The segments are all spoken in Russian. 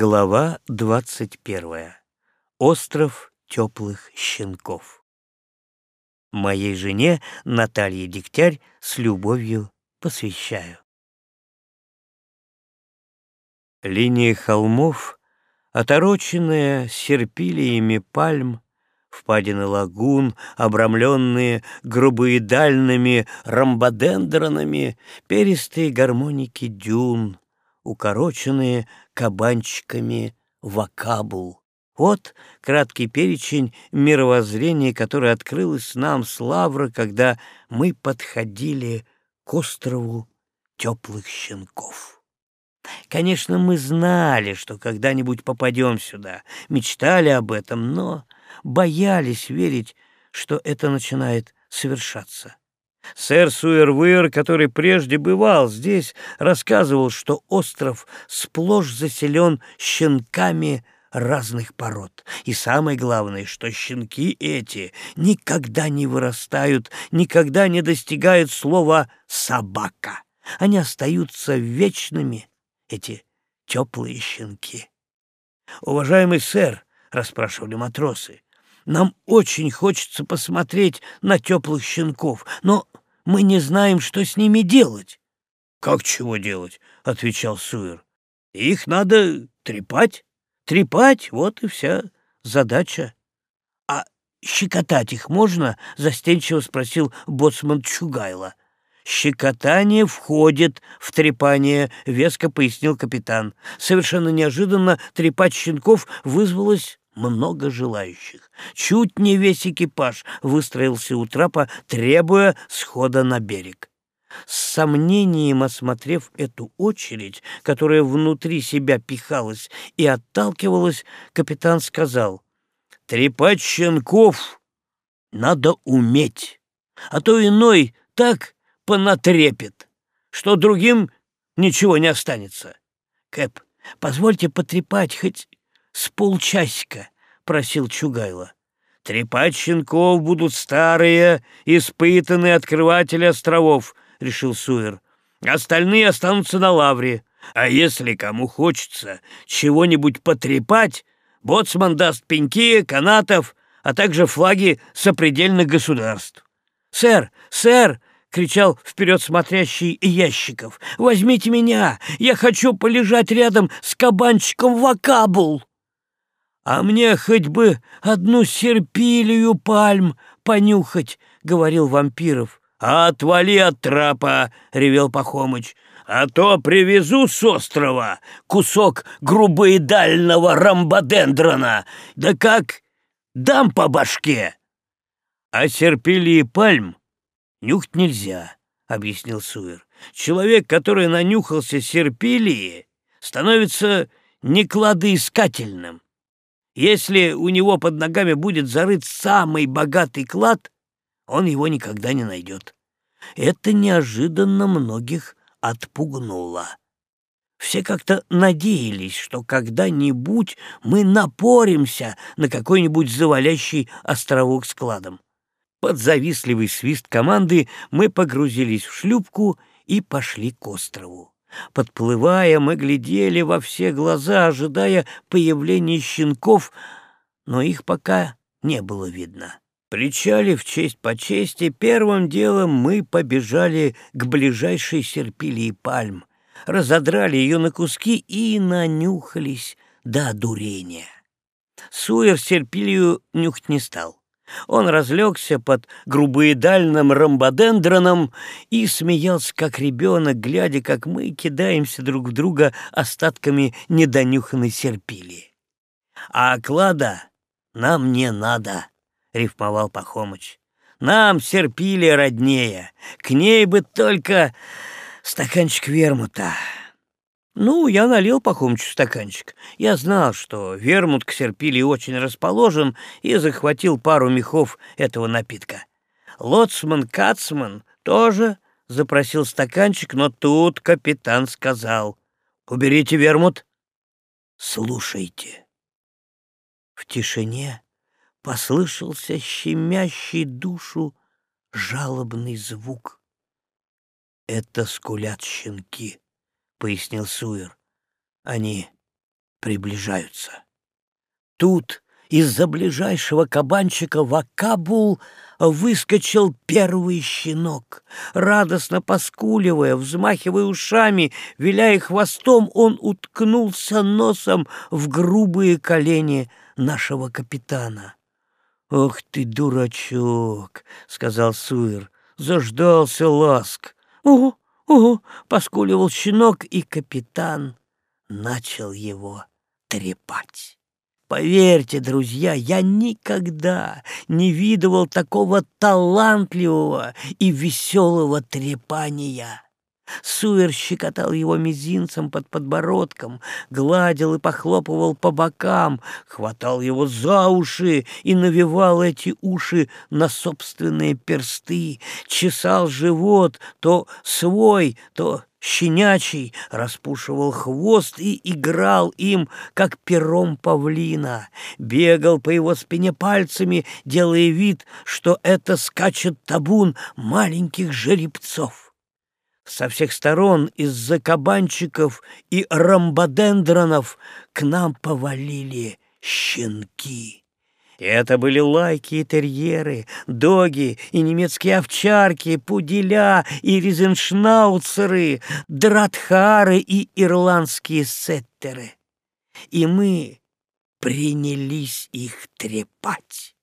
Глава двадцать первая. Остров теплых щенков. Моей жене Наталье Дегтярь с любовью посвящаю. Линия холмов, отороченная серпилиями пальм, впадины лагун, обрамленные грубоидальными ромбодендронами, перистые гармоники дюн, укороченные кабанчиками вакабул. Вот краткий перечень мировоззрения, которое открылось нам с Лавры, когда мы подходили к острову теплых щенков. Конечно, мы знали, что когда-нибудь попадем сюда, мечтали об этом, но боялись верить, что это начинает совершаться. Сэр Суэрвыр, который прежде бывал здесь, рассказывал, что остров сплошь заселен щенками разных пород. И самое главное, что щенки эти никогда не вырастают, никогда не достигают слова «собака». Они остаются вечными, эти теплые щенки. «Уважаемый сэр», — расспрашивали матросы, — «нам очень хочется посмотреть на теплых щенков, но мы не знаем, что с ними делать. — Как чего делать? — отвечал Суэр. — Их надо трепать. Трепать — вот и вся задача. — А щекотать их можно? — застенчиво спросил боцман Чугайло. «Щекотание входит в трепание», — веско пояснил капитан. Совершенно неожиданно трепать щенков вызвалось много желающих. Чуть не весь экипаж выстроился у трапа, требуя схода на берег. С сомнением осмотрев эту очередь, которая внутри себя пихалась и отталкивалась, капитан сказал, «Трепать щенков надо уметь, а то иной так понатрепет, что другим ничего не останется. Кэп, позвольте потрепать хоть с полчасика, — просил Чугайло. Трепать щенков будут старые, испытанные открыватели островов, — решил Суэр. Остальные останутся на лавре. А если кому хочется чего-нибудь потрепать, боцман даст пеньки, канатов, а также флаги сопредельных государств. «Сэр! Сэр!» — кричал вперед смотрящий Ящиков. «Возьмите меня! Я хочу полежать рядом с кабанчиком Вакабул!» «А мне хоть бы одну серпилию пальм понюхать», — говорил Вампиров. «Отвали от трапа!» — ревел Пахомыч. «А то привезу с острова кусок грубоидального ромбодендрона, да как дам по башке!» «А серпилии пальм нюхать нельзя», — объяснил Суэр. «Человек, который нанюхался серпилии, становится некладоискательным. Если у него под ногами будет зарыт самый богатый клад, он его никогда не найдет. Это неожиданно многих отпугнуло. Все как-то надеялись, что когда-нибудь мы напоримся на какой-нибудь завалящий островок с кладом. Под завистливый свист команды мы погрузились в шлюпку и пошли к острову. Подплывая, мы глядели во все глаза, ожидая появления щенков, но их пока не было видно. Причалив честь по чести, первым делом мы побежали к ближайшей серпилии пальм, разодрали ее на куски и нанюхались до дурения. Суэр серпилию нюхать не стал. Он разлегся под грубоидальным ромбодендроном и смеялся, как ребенок, глядя, как мы кидаемся друг в друга остатками недонюханной серпили. «А оклада нам не надо», — рифмовал Пахомыч. «Нам серпили роднее, к ней бы только стаканчик вермута». Ну, я налил Пахомычу стаканчик. Я знал, что вермут к серпили очень расположен, и захватил пару мехов этого напитка. Лоцман Кацман тоже запросил стаканчик, но тут капитан сказал, «Уберите вермут, слушайте». В тишине послышался щемящий душу жалобный звук. Это скулят щенки. — пояснил Суэр. «Они приближаются. Тут из-за ближайшего кабанчика в Акабул выскочил первый щенок. Радостно поскуливая, взмахивая ушами, виляя хвостом, он уткнулся носом в грубые колени нашего капитана. «Ох ты, дурачок!» — сказал Суир. «Заждался ласк!» «Угу, угу!» — поскуливал щенок, и капитан начал его трепать. Поверьте, друзья, я никогда не видывал такого талантливого и веселого трепания. Суэр щекотал его мизинцем под подбородком, гладил и похлопывал по бокам, хватал его за уши и навевал эти уши на собственные персты, чесал живот то свой, то щенячий, распушивал хвост и играл им, как пером павлина, бегал по его спине пальцами, делая вид, что это скачет табун маленьких жеребцов. Со всех сторон из-за кабанчиков и ромбодендронов к нам повалили щенки. Это были лайки и терьеры, доги и немецкие овчарки, пуделя и резеншнауцеры, дратхары и ирландские сеттеры. И мы принялись их трепать.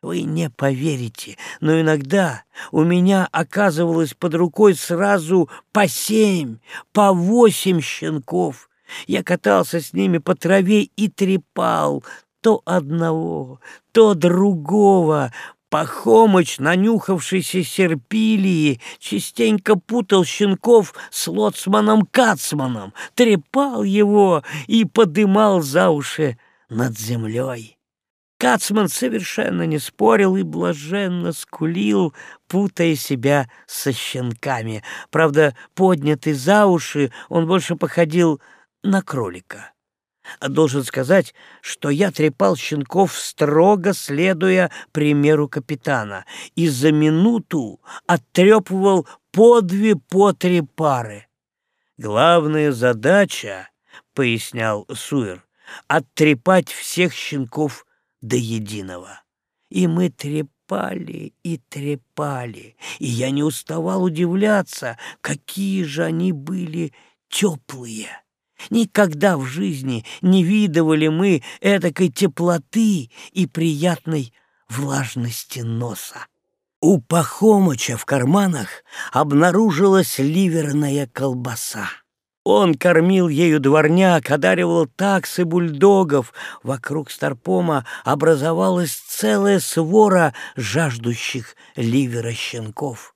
Вы не поверите, но иногда у меня оказывалось под рукой сразу по семь, по восемь щенков. Я катался с ними по траве и трепал то одного, то другого. Пахомыч, нанюхавшийся серпилии, частенько путал щенков с лоцманом Кацманом, трепал его и подымал за уши над землей. Кацман совершенно не спорил и блаженно скулил, путая себя со щенками. Правда, поднятый за уши, он больше походил на кролика. Должен сказать, что я трепал щенков, строго следуя примеру капитана, и за минуту оттрепывал по две, по три пары. Главная задача, — пояснял Суэр, — оттрепать всех щенков до единого. И мы трепали и трепали, и я не уставал удивляться, какие же они были теплые. Никогда в жизни не видывали мы эдакой теплоты и приятной влажности носа. У Пахомыча в карманах обнаружилась ливерная колбаса. Он кормил ею дворняк, одаривал таксы бульдогов. Вокруг Старпома образовалась целая свора жаждущих ливера щенков.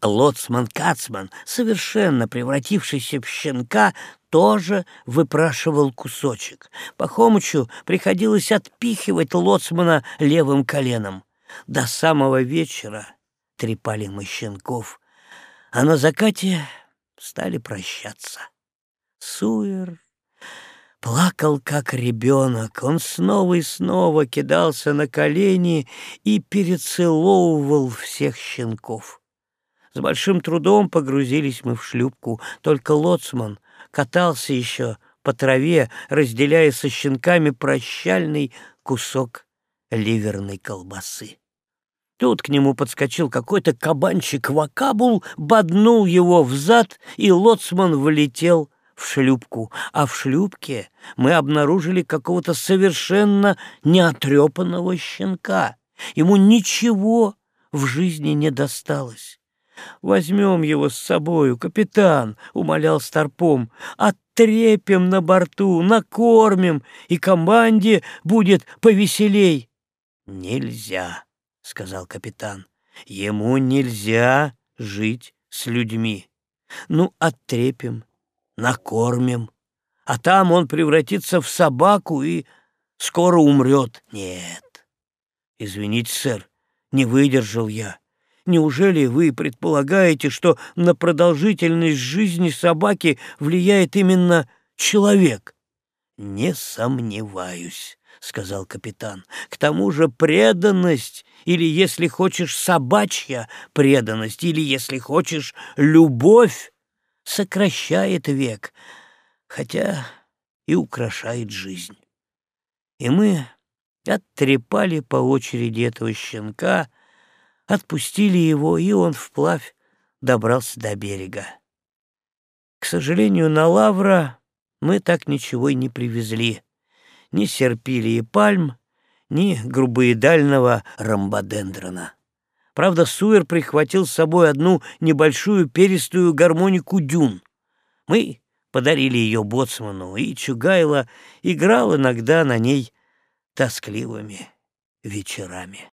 Лоцман Кацман, совершенно превратившийся в щенка, тоже выпрашивал кусочек. Пахомычу приходилось отпихивать лоцмана левым коленом. До самого вечера трепали мы щенков, а на закате стали прощаться. Суер плакал, как ребенок. Он снова и снова кидался на колени и перецеловывал всех щенков. С большим трудом погрузились мы в шлюпку, только лоцман катался еще по траве, разделяя со щенками прощальный кусок ливерной колбасы. Тут к нему подскочил какой-то кабанчик вакабул, боднул его в зад, и лоцман влетел в шлюпку. А в шлюпке мы обнаружили какого-то совершенно неотрепанного щенка. Ему ничего в жизни не досталось. «Возьмем его с собою, капитан», — умолял Старпом. «Оттрепим на борту, накормим, и команде будет повеселей». «Нельзя», — сказал капитан. «Ему нельзя жить с людьми. Ну, оттрепим, накормим, а там он превратится в собаку и скоро умрет. Нет. Извините, сэр, не выдержал я. Неужели вы предполагаете, что на продолжительность жизни собаки влияет именно человек? Не сомневаюсь, сказал капитан. К тому же преданность, или если хочешь собачья преданность, или если хочешь любовь, сокращает век. Хотя и украшает жизнь. И мы оттрепали по очереди этого щенка, отпустили его, и он вплавь добрался до берега. К сожалению, на Лавра мы так ничего и не привезли. Ни серпилии пальм, ни грубоедального ромбодендрона. Правда, Суэр прихватил с собой одну небольшую перистую гармонику дюн. Мы подарили ее боцману, и Чугайло играл иногда на ней тоскливыми вечерами.